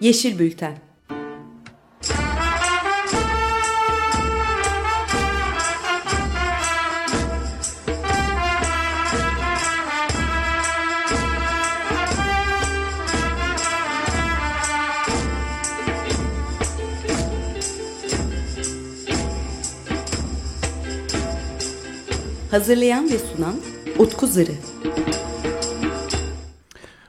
Yeşil Bülten Hazırlayan ve sunan Utku Zırı.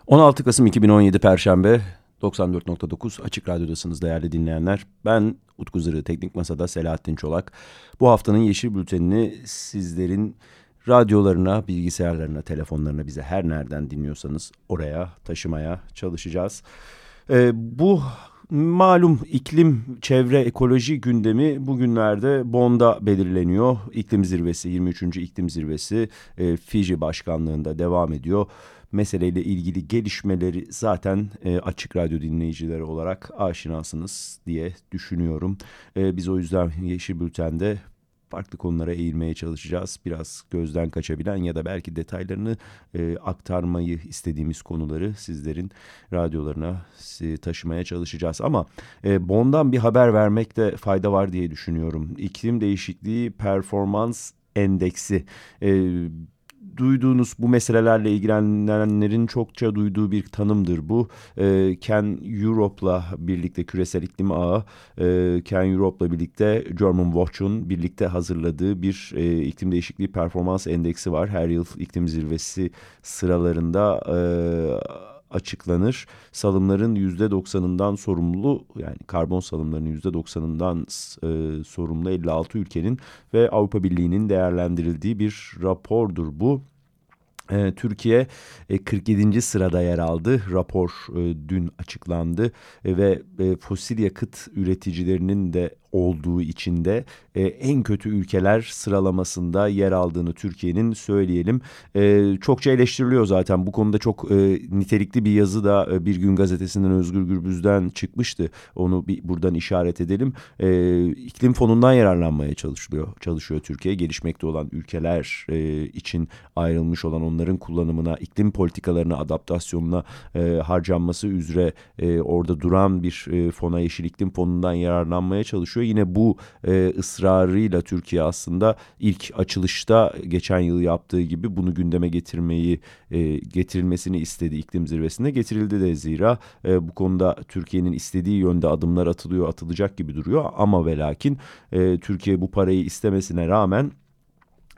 16 Kasım 2017 Perşembe 94.9 Açık Radyo'dasınız değerli dinleyenler. Ben Utku Zırı, Teknik Masa'da Selahattin Çolak. Bu haftanın Yeşil Bülteni'ni sizlerin radyolarına, bilgisayarlarına, telefonlarına bize her nereden dinliyorsanız oraya taşımaya çalışacağız. Ee, bu Malum iklim, çevre, ekoloji gündemi bugünlerde Bond'a belirleniyor. İklim zirvesi, 23. iklim zirvesi e, Fiji başkanlığında devam ediyor. Meseleyle ilgili gelişmeleri zaten e, açık radyo dinleyicileri olarak aşinasınız diye düşünüyorum. E, biz o yüzden Yeşil Bülten'de farklı konulara eğilmeye çalışacağız. Biraz gözden kaçabilen ya da belki detaylarını e, aktarmayı istediğimiz konuları sizlerin radyolarına e, taşımaya çalışacağız. Ama e, Bon'dan bir haber vermekte fayda var diye düşünüyorum. İklim değişikliği performans endeksi e, duyduğunuz bu meselelerle ilgilenenlerin çokça duyduğu bir tanımdır bu. E, Ken Europe'la birlikte küresel iklim ağı, e, Ken Europe'la birlikte German Watch'un birlikte hazırladığı bir e, iklim değişikliği performans endeksi var. Her yıl iklim zirvesi sıralarında... E, açıklanır. Salımların yüzde doksanından sorumlu yani karbon salımlarının yüzde doksanından e, sorumlu 56 ülkenin ve Avrupa Birliği'nin değerlendirildiği bir rapordur bu. E, Türkiye 47. E, sırada yer aldı. Rapor e, dün açıklandı ve fosil yakıt üreticilerinin de olduğu için de e, en kötü ülkeler sıralamasında yer aldığını Türkiye'nin söyleyelim. E, çokça eleştiriliyor zaten bu konuda çok e, nitelikli bir yazı da e, Bir Gün Gazetesi'nden Özgür Gürbüz'den çıkmıştı. Onu bir buradan işaret edelim. E, iklim fonundan yararlanmaya çalışılıyor, çalışıyor Türkiye. Gelişmekte olan ülkeler e, için ayrılmış olan onların kullanımına, iklim politikalarına, adaptasyonuna e, harcanması üzere e, orada duran bir e, fona, Yeşil İklim Fonu'ndan yararlanmaya çalışıyor çalışıyor. Yine bu e, ısrarıyla Türkiye aslında ilk açılışta geçen yıl yaptığı gibi bunu gündeme getirmeyi e, getirilmesini istedi iklim zirvesinde getirildi de zira e, bu konuda Türkiye'nin istediği yönde adımlar atılıyor atılacak gibi duruyor ama ve lakin e, Türkiye bu parayı istemesine rağmen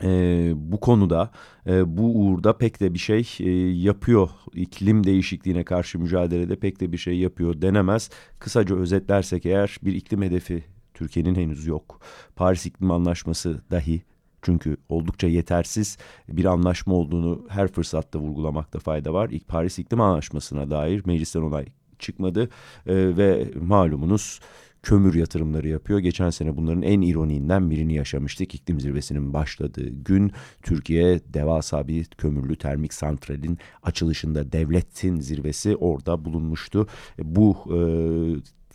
e, bu konuda e, bu uğurda pek de bir şey e, yapıyor. iklim değişikliğine karşı mücadelede pek de bir şey yapıyor denemez. Kısaca özetlersek eğer bir iklim hedefi Türkiye'nin henüz yok. Paris İklim Anlaşması dahi çünkü oldukça yetersiz bir anlaşma olduğunu her fırsatta vurgulamakta fayda var. İlk Paris İklim Anlaşması'na dair meclisten onay çıkmadı e, ve malumunuz kömür yatırımları yapıyor. Geçen sene bunların en ironiğinden birini yaşamıştık. İklim zirvesinin başladığı gün Türkiye devasa bir kömürlü termik santralin açılışında devletin zirvesi orada bulunmuştu. E, bu e,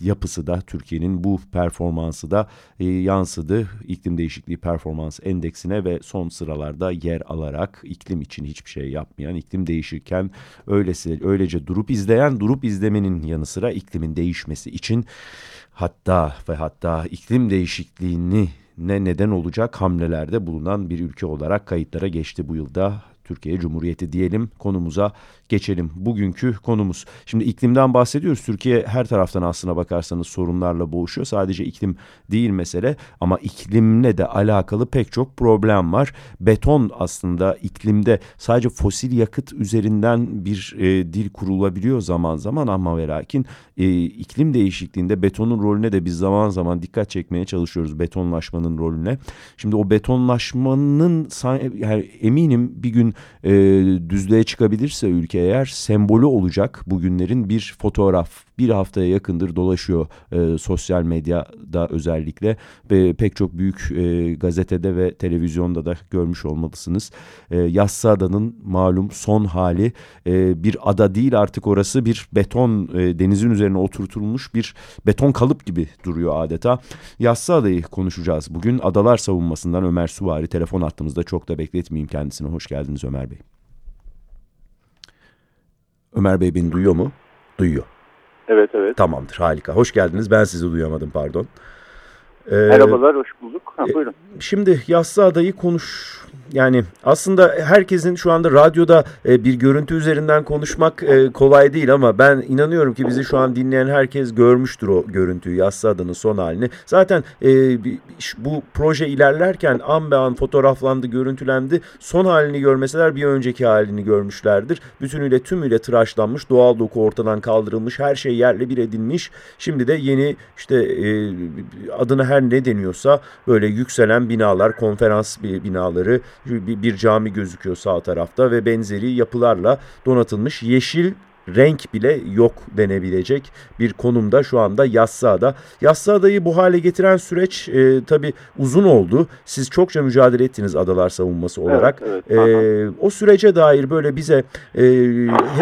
yapısı da Türkiye'nin bu performansı da e, yansıdı. İklim değişikliği performans endeksine ve son sıralarda yer alarak iklim için hiçbir şey yapmayan, iklim değişirken öylesi, öylece durup izleyen, durup izlemenin yanı sıra iklimin değişmesi için hatta ve hatta iklim değişikliğini ne neden olacak hamlelerde bulunan bir ülke olarak kayıtlara geçti bu yılda Türkiye Cumhuriyeti diyelim konumuza geçelim. Bugünkü konumuz. Şimdi iklimden bahsediyoruz. Türkiye her taraftan aslına bakarsanız sorunlarla boğuşuyor. Sadece iklim değil mesele ama iklimle de alakalı pek çok problem var. Beton aslında iklimde sadece fosil yakıt üzerinden bir e, dil kurulabiliyor zaman zaman ama ve lakin e, iklim değişikliğinde betonun rolüne de biz zaman zaman dikkat çekmeye çalışıyoruz. Betonlaşmanın rolüne. Şimdi o betonlaşmanın yani eminim bir gün e, düzlüğe çıkabilirse ülke eğer sembolü olacak bugünlerin bir fotoğraf bir haftaya yakındır dolaşıyor e, sosyal medyada özellikle ve pek çok büyük e, gazetede ve televizyonda da görmüş olmalısınız. E, Yassıada'nın malum son hali e, bir ada değil artık orası bir beton e, denizin üzerine oturtulmuş bir beton kalıp gibi duruyor adeta. Yassıada'yı konuşacağız bugün. Adalar savunmasından Ömer Suvari telefon attığımızda çok da bekletmeyeyim kendisine. Hoş geldiniz Ömer Bey. Ömer Bey beni duyuyor mu? Duyuyor. Evet evet. Tamamdır harika. Hoş geldiniz. Ben sizi duyamadım pardon. Ee, Merhabalar hoş bulduk. Ha, buyurun. Şimdi Yassı Adayı konuş yani aslında herkesin şu anda radyoda e, bir görüntü üzerinden konuşmak e, kolay değil ama ben inanıyorum ki bizi şu an dinleyen herkes görmüştür o görüntüyü, Yassı Adanın son halini. Zaten e, bu proje ilerlerken an be an fotoğraflandı, görüntülendi. Son halini görmeseler bir önceki halini görmüşlerdir. Bütünüyle tümüyle tıraşlanmış, doğal doku ortadan kaldırılmış, her şey yerle bir edilmiş. Şimdi de yeni işte e, adına her ne deniyorsa böyle yükselen binalar, konferans binaları, bir, cami gözüküyor sağ tarafta ve benzeri yapılarla donatılmış yeşil renk bile yok denebilecek bir konumda şu anda Yassıada. Yassıada'yı bu hale getiren süreç e, tabii uzun oldu. Siz çokça mücadele ettiniz adalar savunması olarak. Evet, evet, e, o sürece dair böyle bize e,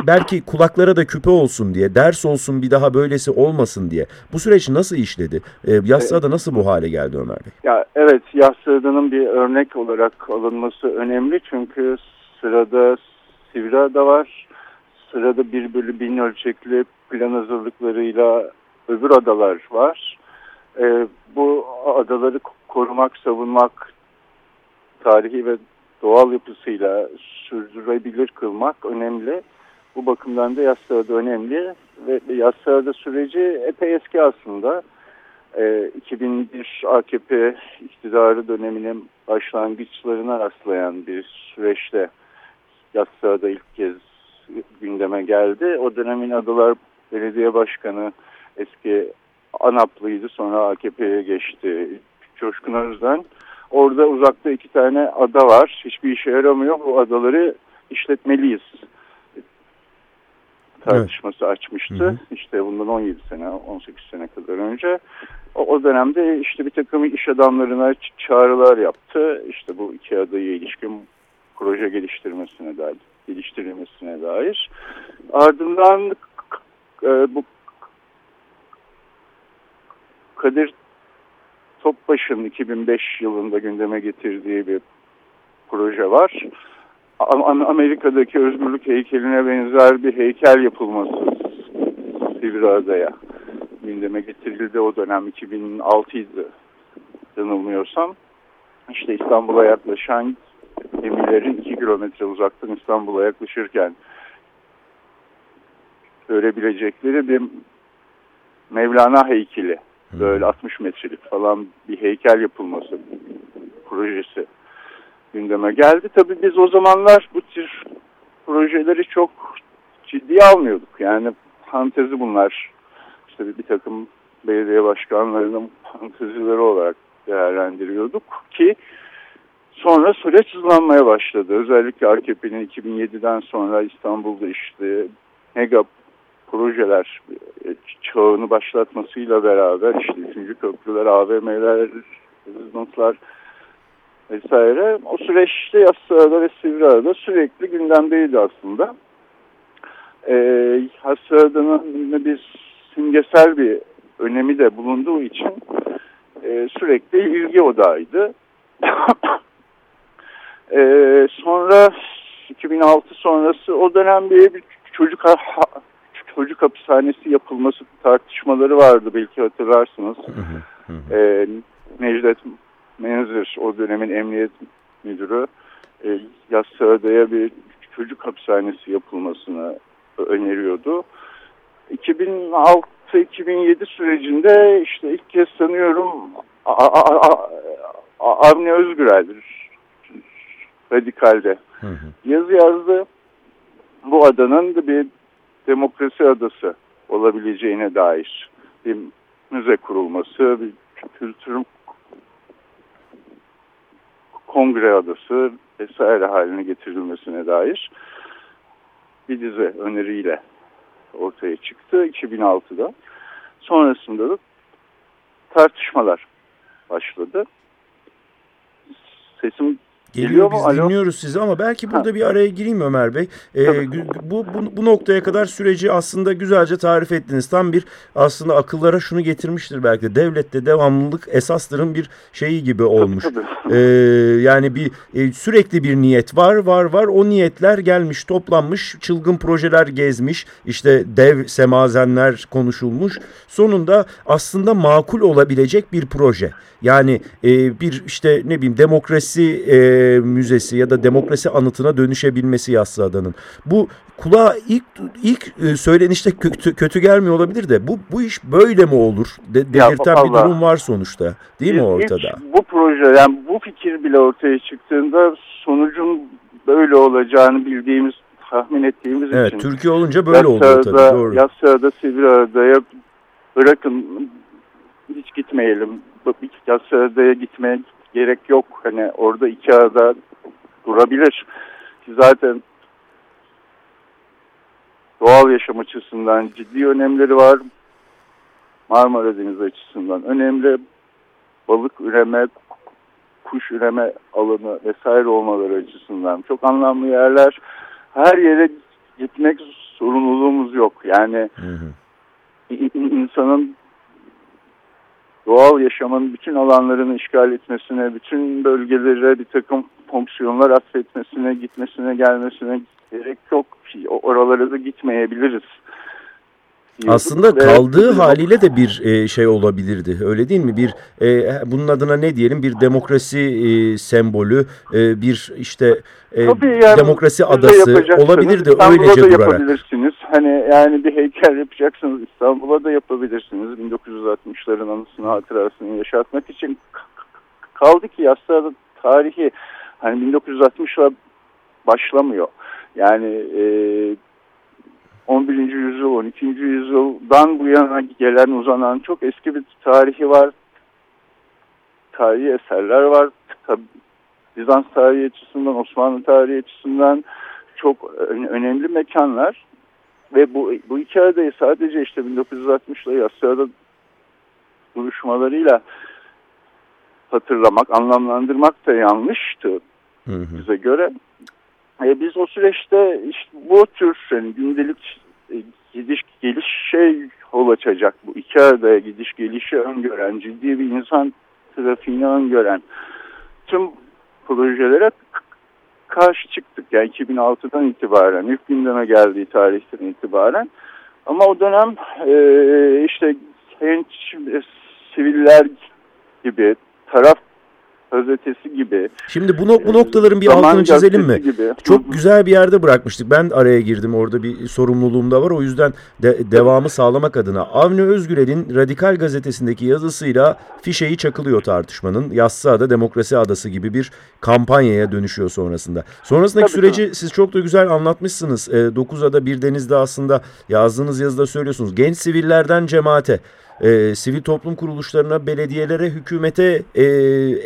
belki kulaklara da küpe olsun diye, ders olsun bir daha böylesi olmasın diye. Bu süreç nasıl işledi? E, Yassıada nasıl bu hale geldi Ömer Bey? Ya evet Yassıada'nın bir örnek olarak alınması önemli çünkü sırada Sivra'da var Sırada bir bölü bin ölçekli plan hazırlıklarıyla öbür adalar var. E, bu adaları korumak, savunmak, tarihi ve doğal yapısıyla sürdürebilir kılmak önemli. Bu bakımdan da Yassıada önemli ve Yassıada süreci epey eski aslında. E, 2001 AKP iktidarı döneminin başlangıçlarına rastlayan bir süreçte Yassıada ilk kez gündeme geldi. O dönemin Adalar Belediye Başkanı eski ANAP'lıydı sonra AKP'ye geçti. Coşkun Özden. Orada uzakta iki tane ada var. Hiçbir işe yaramıyor. Bu adaları işletmeliyiz tartışması evet. açmıştı. Hı hı. İşte bundan 17 sene, 18 sene kadar önce. O, o dönemde işte bir takım iş adamlarına çağrılar yaptı. İşte bu iki adaya ilişkin proje geliştirmesine dair geliştirilmesine dair. Ardından e, bu Kadir Topbaş'ın 2005 yılında gündeme getirdiği bir proje var. Amerika'daki özgürlük heykeline benzer bir heykel yapılması Sivriada'ya gündeme getirildi. O dönem 2006 idi yanılmıyorsam. İşte İstanbul'a yaklaşan gemilerin 2 kilometre uzaktan İstanbul'a yaklaşırken görebilecekleri bir Mevlana heykeli. Böyle 60 metrelik falan bir heykel yapılması projesi gündeme geldi. Tabii biz o zamanlar bu tür projeleri çok ciddiye almıyorduk. Yani fantezi bunlar. İşte bir, bir takım belediye başkanlarının fantezileri olarak değerlendiriyorduk ki Sonra süreç hızlanmaya başladı. Özellikle AKP'nin 2007'den sonra İstanbul'da işte mega projeler e, çağını başlatmasıyla beraber işte üçüncü köprüler, AVM'ler, rezidanslar vesaire. O süreçte Yassıada ve Sivriada sürekli gündemdeydi aslında. Ee, Yassıada'nın bir simgesel bir önemi de bulunduğu için e, sürekli ilgi odağıydı. Ee, sonra 2006 sonrası o dönem bir, bir çocuk çocuk hapishanesi yapılması tartışmaları vardı belki hatırlarsınız. Ee, Necdet Menzir o dönemin emniyet müdürü e, Yassıada'ya bir çocuk hapishanesi yapılmasını öneriyordu. 2006-2007 sürecinde işte ilk kez sanıyorum Avni Özgürel Radikal'de hı hı. yazı yazdı. Bu adanın da bir demokrasi adası olabileceğine dair bir müze kurulması, bir kültür kongre adası vesaire haline getirilmesine dair bir dizi öneriyle ortaya çıktı 2006'da. Sonrasında da tartışmalar başladı. Sesim Geliyor, Geliyor mu? biz Alo? dinliyoruz sizi ama belki burada Ha. bir araya gireyim Ömer Bey. Ee, bu, bu, bu noktaya kadar süreci aslında güzelce tarif ettiniz. Tam bir aslında akıllara şunu getirmiştir belki de. Devlette devamlılık esastırın bir şeyi gibi olmuş. tabii. Ee, yani bir e, sürekli bir niyet var var var o niyetler gelmiş toplanmış çılgın projeler gezmiş işte dev semazenler konuşulmuş sonunda aslında makul olabilecek bir proje yani e, bir işte ne bileyim demokrasi e, müzesi ya da demokrasi anıtına dönüşebilmesi Yassıada'nın bu kulağa ilk ilk e, söylenişte kötü, kötü gelmiyor olabilir de bu bu iş böyle mi olur de, Ya, delirten bir durum var sonuçta değil mi ortada? bu proje yani bu fikir bile ortaya çıktığında sonucun böyle olacağını bildiğimiz, tahmin ettiğimiz Evet, için. Türkiye olunca böyle oluyor tabii. Doğru. Yassıada Sivriada'ya bırakın hiç gitmeyelim. Yassıada'ya gitmeye gerek yok. Hani orada iki ada durabilir. Ki Zaten doğal yaşam açısından ciddi önemleri var. Marmara Denizi açısından önemli. Balık üreme, kuş üreme alanı vesaire olmaları açısından çok anlamlı yerler. Her yere gitmek sorumluluğumuz yok. Yani Hı hı. insanın doğal yaşamın bütün alanlarını işgal etmesine, bütün bölgelere bir takım fonksiyonlar atfetmesine, gitmesine, gelmesine gerek yok. Oralara da gitmeyebiliriz. Aslında kaldığı haliyle de bir e, şey olabilirdi. Öyle değil mi? Bir e, bunun adına ne diyelim? Bir demokrasi e, sembolü, e, bir işte e, Tabii yani demokrasi adası olabilirdi İstanbul'a öylece da durarak. yapabilirsiniz. Hani yani bir heykel yapacaksınız İstanbul'a da yapabilirsiniz. 1960'ların anısını hatırasını yaşatmak için kaldı ki yasada tarihi hani 1960'la başlamıyor. Yani e, 11. yüzyıl, 12. yüzyıldan bu yana gelen uzanan çok eski bir tarihi var. Tarihi eserler var. Tabii Bizans tarihi açısından, Osmanlı tarihi açısından çok önemli mekanlar. Ve bu, bu hikayeyi sadece işte 1960'la Yassıada duruşmalarıyla hatırlamak, anlamlandırmak da yanlıştı Hı hı. bize göre. E, biz o süreçte işte bu tür yani gündelik e, gidiş geliş şey yol açacak bu iki adaya gidiş gelişi öngören ciddi bir insan trafiğini öngören tüm projelere karşı çıktık. Yani 2006'dan itibaren ilk gündeme geldiği tarihten itibaren ama o dönem e, işte genç e, siviller gibi taraf gazetesi gibi Şimdi bu, no- bu noktaların bir altını çizelim mi? Gibi. Çok güzel bir yerde bırakmıştık. Ben araya girdim orada bir sorumluluğum da var. O yüzden de, devamı sağlamak adına. Avni Özgürel'in Radikal gazetesindeki yazısıyla fişeyi çakılıyor tartışmanın. Yassıada Demokrasi Adası gibi bir kampanyaya dönüşüyor sonrasında. Sonrasındaki Tabii, süreci siz çok da güzel anlatmışsınız. E, Dokuzada bir denizde aslında yazdığınız yazıda söylüyorsunuz. Genç sivillerden cemaate e, sivil toplum kuruluşlarına, belediyelere, hükümete, e,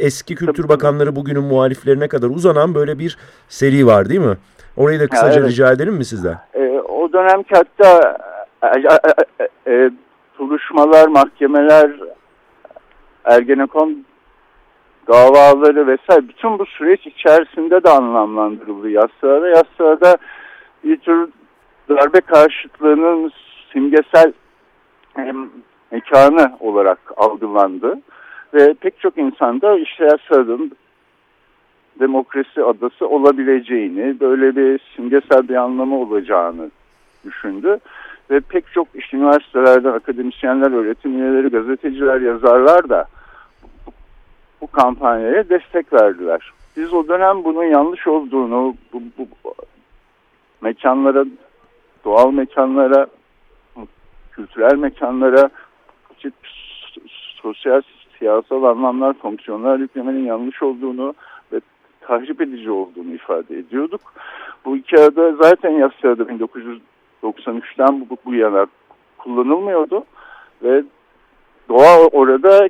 eski kültür bakanları bugünün muhaliflerine kadar uzanan böyle bir seri var değil mi? Orayı da kısaca evet. rica edelim mi sizden? E, o dönemki hatta e, e, e, e, duruşmalar, mahkemeler, Ergenekon davaları vesaire bütün bu süreç içerisinde de anlamlandırıldı Yassıada. Yassıada bir tür darbe karşıtlığının simgesel mekanı olarak algılandı. Ve pek çok insan da işte Yassıada'nın demokrasi adası olabileceğini, böyle bir simgesel bir anlamı olacağını düşündü. Ve pek çok işte üniversitelerden akademisyenler, öğretim üyeleri, gazeteciler, yazarlar da bu, bu kampanyaya destek verdiler. Biz o dönem bunun yanlış olduğunu, bu, bu mekanlara, doğal mekanlara, kültürel mekanlara, çeşitli sosyal, siyasal anlamlar, fonksiyonlar yüklemenin yanlış olduğunu ve tahrip edici olduğunu ifade ediyorduk. Bu iki ada zaten Yassıada 1993'ten bu, bu yana kullanılmıyordu ve doğa orada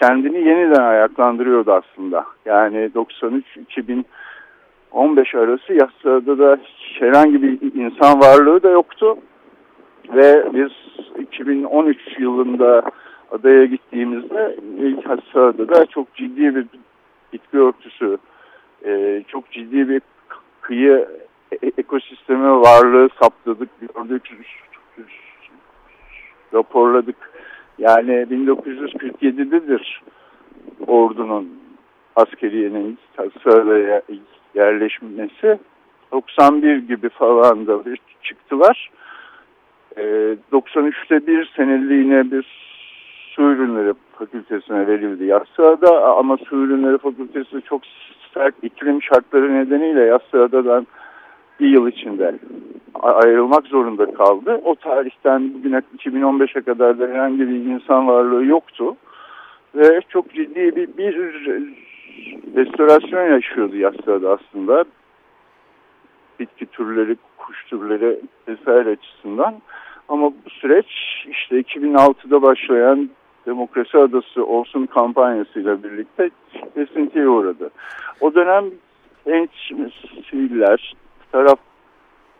kendini yeniden ayaklandırıyordu aslında. Yani 93-2015 arası Yassıada da herhangi bir insan varlığı da yoktu. Ve biz 2013 yılında adaya gittiğimizde ilk Yassıada da çok ciddi bir bitki örtüsü e, çok ciddi bir kıyı e, ekosistemi varlığı saptadık, gördük, raporladık. Yani 1947'dedir ordunun askeriyenin sıraya yerleşmesi. 91 gibi falan da çıktılar. E, 93'te bir seneliğine bir su ürünleri fakültesine verildi Yassıada ama su ürünleri fakültesi çok sert iklim şartları nedeniyle Yassıada'dan bir yıl içinde ayrılmak zorunda kaldı. O tarihten bugüne 2015'e kadar da herhangi bir insan varlığı yoktu. Ve çok ciddi bir, bir restorasyon yaşıyordu Yassıada aslında. Bitki türleri, kuş türleri vesaire açısından. Ama bu süreç işte 2006'da başlayan Demokrasi Adası olsun kampanyasıyla birlikte kesintiye uğradı. O dönem genç siviller, taraf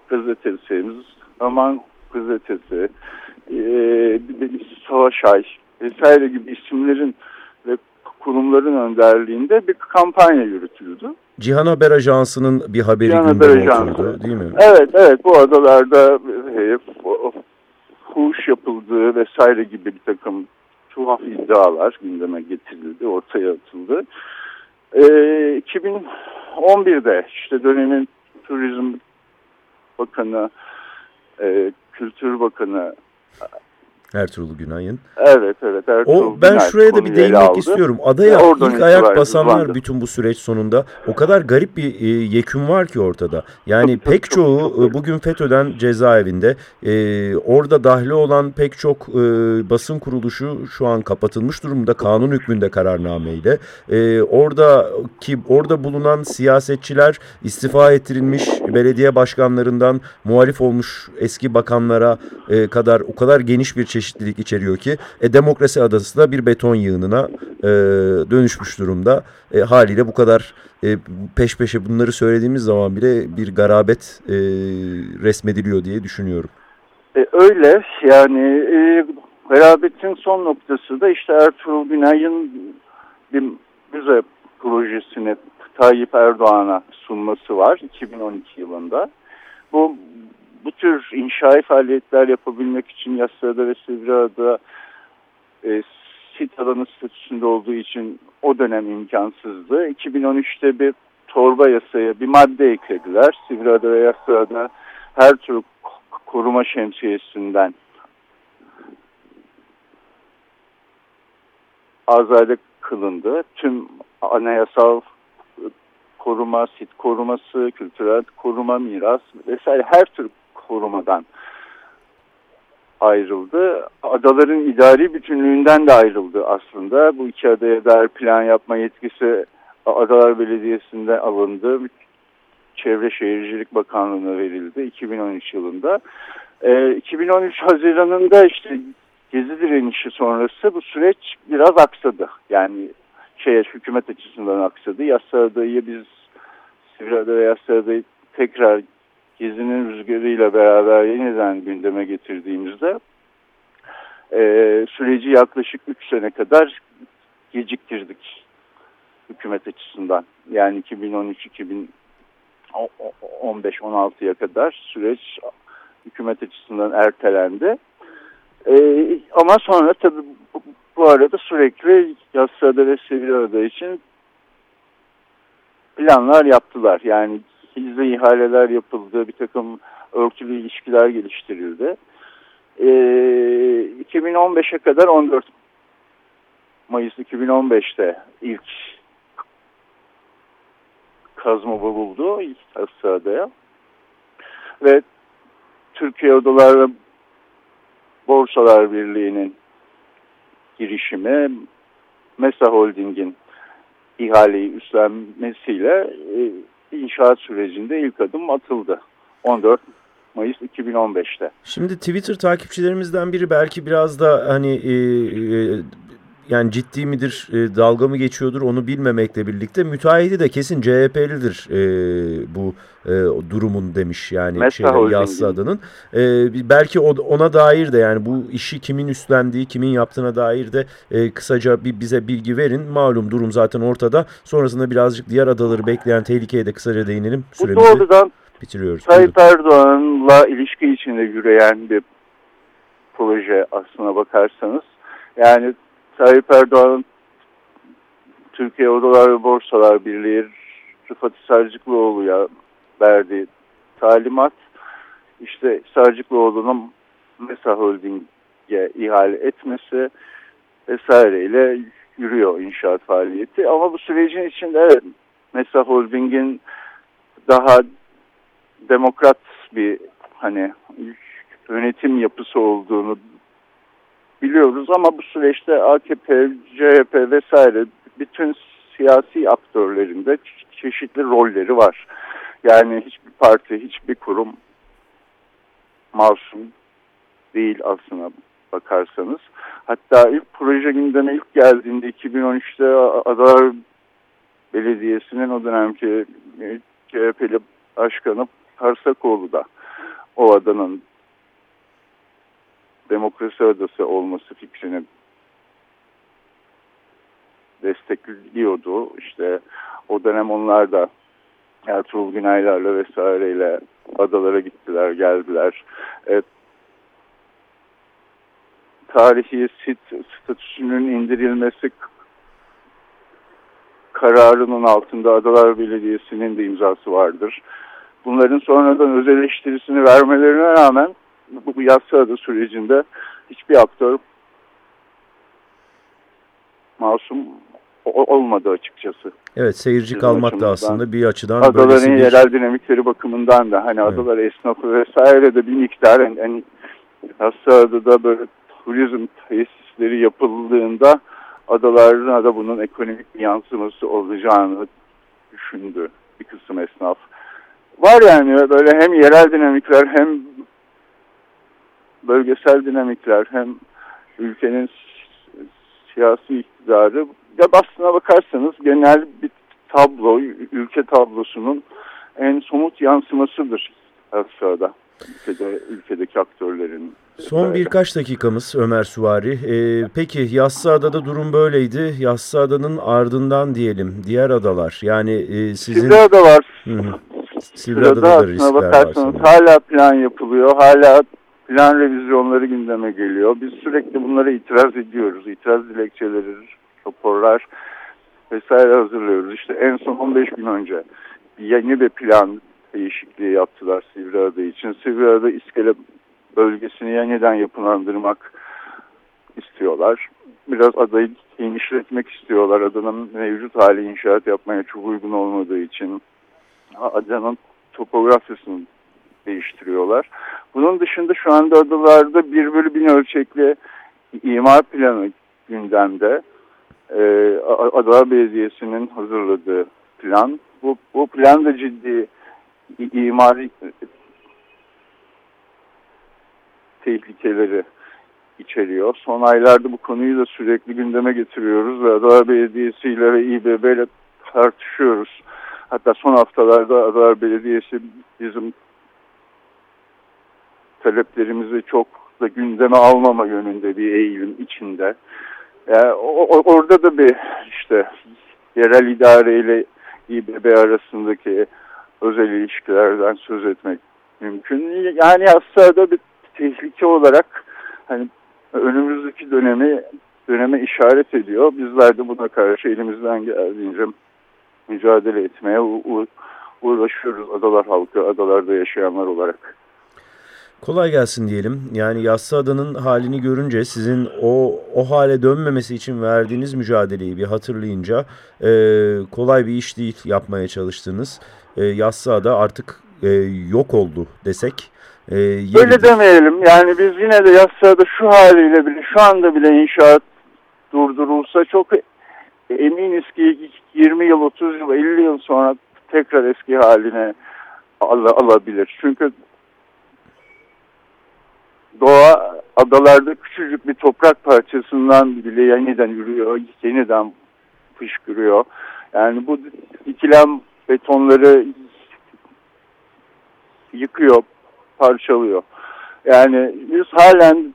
gazetesimiz, Aman gazetesi, e, Savaş Ay vesaire gibi isimlerin ve kurumların önderliğinde bir kampanya yürütüldü. Cihan Haber Ajansı'nın bir haberi Cihan gündeme oturdu değil mi? Evet, evet bu adalarda e, fuhuş yapıldığı vesaire gibi bir takım tuhaf iddialar gündeme getirildi, ortaya atıldı. E, 2011'de işte dönemin Turizm Bakanı, e, Kültür Bakanı Ertuğrul Günay'ın. Evet evet. Ertuğrul o, ben Günay şuraya da bir değinmek aldı. istiyorum. Adaya ilk ayak basanlar bütün bu süreç sonunda o kadar garip bir e, yekün var ki ortada. Yani çok, pek çok, çoğu çok, çok. bugün FETÖ'den cezaevinde. E, orada dahli olan pek çok e, basın kuruluşu şu an kapatılmış durumda kanun hükmünde kararnameyle. E, orada ki orada bulunan siyasetçiler istifa ettirilmiş belediye başkanlarından muhalif olmuş eski bakanlara e, kadar o kadar geniş bir çeşitlilik içeriyor ki e, demokrasi adası da bir beton yığınına e, dönüşmüş durumda. E, haliyle bu kadar e, peş peşe bunları söylediğimiz zaman bile bir garabet e, resmediliyor diye düşünüyorum. E, öyle yani e, garabetin son noktası da işte Ertuğrul Günay'ın bir müze projesini Tayyip Erdoğan'a sunması var 2012 yılında. Bu bu tür inşai faaliyetler yapabilmek için Yassıada ve Sivriada e, sit alanı statüsünde olduğu için o dönem imkansızdı. 2013'te bir torba yasaya bir madde eklediler. Sivriada ve Yassıada her tür koruma şemsiyesinden azade kılındı. Tüm anayasal koruma, sit koruması, kültürel koruma, miras vesaire her tür korumadan ayrıldı. Adaların idari bütünlüğünden de ayrıldı aslında. Bu iki adaya dair plan yapma yetkisi Adalar Belediyesi'nde alındı. Çevre Şehircilik Bakanlığı'na verildi 2013 yılında. Ee, 2013 Haziran'ında işte gezi direnişi sonrası bu süreç biraz aksadı. Yani şey hükümet açısından aksadı. Yassıada'yı biz Sivriada ve Yassıada'yı tekrar gezinin rüzgarıyla beraber yeniden gündeme getirdiğimizde e, süreci yaklaşık 3 sene kadar geciktirdik hükümet açısından. Yani 2013-2015-16'ya kadar süreç hükümet açısından ertelendi. E, ama sonra tabii bu, arada sürekli Yassıada ve Sevilya'da için planlar yaptılar. Yani gizli ihaleler yapıldı, bir takım örtülü ilişkiler geliştirildi. E, ee, 2015'e kadar 14 Mayıs 2015'te ilk kazma bulundu Asya'da ve Türkiye Odalar ve Borsalar Birliği'nin girişimi Mesa Holding'in ihaleyi üstlenmesiyle e, inşaat sürecinde ilk adım atıldı. 14 Mayıs 2015'te. Şimdi Twitter takipçilerimizden biri belki biraz da hani e, e, yani ciddi midir, e, dalga mı geçiyordur onu bilmemekle birlikte müteahhidi de kesin CHP'lidir e, bu e, durumun demiş yani şeyler, Yassı adının. E, belki o, ona dair de yani bu işi kimin üstlendiği, kimin yaptığına dair de e, kısaca bir bize bilgi verin. Malum durum zaten ortada. Sonrasında birazcık diğer adaları bekleyen tehlikeye de kısaca değinelim. Süremizi bu doğrudan bitiriyoruz. Tayyip Erdoğan'la ilişki içinde yürüyen bir proje aslına bakarsanız. Yani Tayyip Erdoğan Türkiye Odalar ve Borsalar Birliği Rıfat Sarcıklıoğlu'ya verdiği talimat işte Sarcıklıoğlu'nun Mesa Holding'e ihale etmesi vesaireyle yürüyor inşaat faaliyeti. Ama bu sürecin içinde evet Mesa Holding'in daha demokrat bir hani yönetim yapısı olduğunu biliyoruz ama bu süreçte AKP, CHP vesaire bütün siyasi aktörlerinde çeşitli rolleri var. Yani hiçbir parti, hiçbir kurum masum değil aslına bakarsanız. Hatta ilk proje gündeme ilk geldiğinde 2013'te Adalar Belediyesi'nin o dönemki CHP'li başkanı Harsakoğlu da o adanın demokrasi adası olması fikrini destekliyordu. İşte o dönem onlar da Ertuğrul Günaylar'la vesaireyle adalara gittiler, geldiler. Evet, tarihi sit statüsünün indirilmesi kararının altında Adalar Belediyesi'nin de imzası vardır. Bunların sonradan öz vermelerine rağmen bu, bu yasa adı sürecinde hiçbir aktör masum olmadı açıkçası. Evet seyirci Bizim kalmak da aslında bir açıdan adaların bir... yerel dinamikleri bakımından da hani evet. adalar esnafı vesaire de bir miktar yani, yani da böyle turizm tesisleri yapıldığında adaların da bunun ekonomik bir yansıması olacağını düşündü bir kısım esnaf. Var yani böyle hem yerel dinamikler hem bölgesel dinamikler hem ülkenin siyasi iktidarı ya aslına bakarsanız genel bir tablo, ülke tablosunun en somut yansımasıdır aslında ülkede, ülkedeki aktörlerin. Son böyle. birkaç dakikamız Ömer Suvari. Ee, peki Yassıada'da durum böyleydi. Yassıada'nın ardından diyelim diğer adalar yani e, sizin... Sivriada var. Hı -hı. Sivriada'da da riskler bakarsanız var. Hala plan yapılıyor. Hala plan revizyonları gündeme geliyor. Biz sürekli bunlara itiraz ediyoruz. İtiraz dilekçeleri, raporlar vesaire hazırlıyoruz. İşte en son 15 gün önce yeni bir plan değişikliği yaptılar Sivriada için. Sivriada iskele bölgesini yeniden yapılandırmak istiyorlar. Biraz adayı genişletmek istiyorlar. Adanın mevcut hali inşaat yapmaya çok uygun olmadığı için. Adanın topografyasını değiştiriyorlar. Bunun dışında şu anda adalarda bir bölü bin ölçekli imar planı gündemde. Ee, Adalar Belediyesi'nin hazırladığı plan. Bu, bu plan da ciddi imari tehlikeleri içeriyor. Son aylarda bu konuyu da sürekli gündeme getiriyoruz ve Adalar Belediyesi ile ve İBB ile tartışıyoruz. Hatta son haftalarda Adalar Belediyesi bizim taleplerimizi çok da gündeme almama yönünde bir eğilim içinde. Yani orada da bir işte yerel idare ile İBB arasındaki özel ilişkilerden söz etmek mümkün. Yani aslında bir tehlike olarak hani önümüzdeki dönemi döneme işaret ediyor. Bizler de buna karşı elimizden geldiğince mücadele etmeye uğraşıyoruz adalar halkı, adalarda yaşayanlar olarak. Kolay gelsin diyelim. Yani Yassıada'nın halini görünce sizin o o hale dönmemesi için verdiğiniz mücadeleyi bir hatırlayınca e, kolay bir iş değil yapmaya çalıştığınız. E, Yassıada artık e, yok oldu desek. E, Öyle demeyelim. Yani biz yine de Yassıada şu haliyle bile şu anda bile inşaat durdurulsa çok eminiz ki 20 yıl, 30 yıl, 50 yıl sonra tekrar eski haline al alabilir. Çünkü doğa adalarda küçücük bir toprak parçasından bile yeniden yürüyor, yeniden fışkırıyor. Yani bu ikilem betonları yıkıyor, parçalıyor. Yani biz halen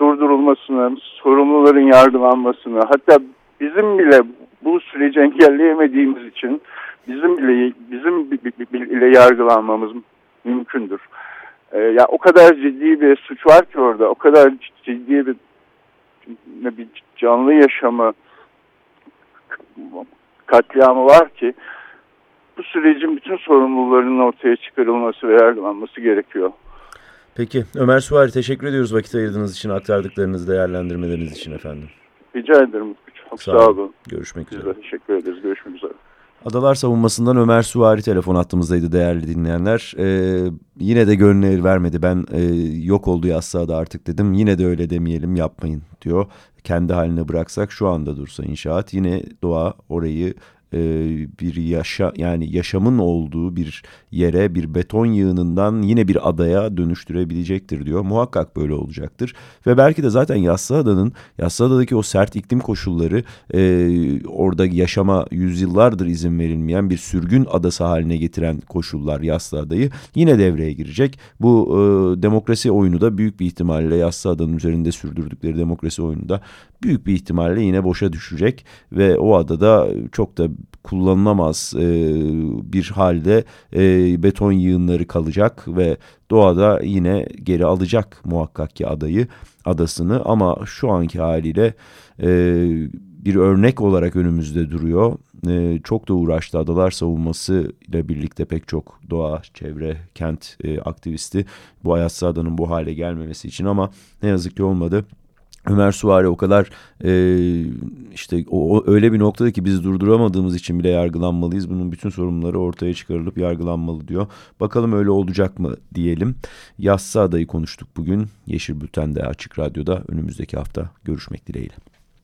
durdurulmasını, sorumluların yargılanmasını, hatta bizim bile bu süreci engelleyemediğimiz için bizim bile bizim bile yargılanmamız mümkündür. Ee, ya o kadar ciddi bir suç var ki orada, o kadar ciddi bir bir canlı yaşamı katliamı var ki bu sürecin bütün sorumlularının ortaya çıkarılması ve yargılanması gerekiyor. Peki Ömer Suvari teşekkür ediyoruz vakit ayırdığınız için, aktardıklarınızı, değerlendirmeleriniz için efendim. Rica ederim. Çok sağ, sağ olun. Görüşmek Biz üzere. teşekkür ederiz. Görüşmek üzere. Adalar Savunması'ndan Ömer Suvari telefon attığımızdaydı değerli dinleyenler. Ee, yine de gönlü vermedi. Ben e, yok oldu yassağı da artık dedim. Yine de öyle demeyelim yapmayın diyor. Kendi haline bıraksak şu anda dursa inşaat yine doğa orayı e, bir yaşa yani yaşamın olduğu bir yere bir beton yığınından yine bir adaya dönüştürebilecektir diyor. Muhakkak böyle olacaktır ve belki de zaten Yassıada'nın Yassıada'daki o sert iklim koşulları e, orada yaşama yüzyıllardır izin verilmeyen bir sürgün adası haline getiren koşullar Yassıada'yı yine devreye girecek. Bu e, demokrasi oyunu da büyük bir ihtimalle Yassıada'nın üzerinde sürdürdükleri demokrasi oyunu da büyük bir ihtimalle yine boşa düşecek ve o adada çok da kullanılamaz e, bir halde e, beton yığınları kalacak ve doğada yine geri alacak muhakkak ki adayı adasını ama şu anki haliyle e, bir örnek olarak önümüzde duruyor. E, çok da uğraştı adalar savunması ile birlikte pek çok doğa, çevre, kent e, aktivisti bu Ayatsı Adanın bu hale gelmemesi için ama ne yazık ki olmadı. Ömer Suvari o kadar e, işte o, o öyle bir noktada ki biz durduramadığımız için bile yargılanmalıyız. Bunun bütün sorunları ortaya çıkarılıp yargılanmalı diyor. Bakalım öyle olacak mı diyelim. Yassı adayı konuştuk bugün. Yeşil Bülten'de Açık Radyo'da önümüzdeki hafta görüşmek dileğiyle.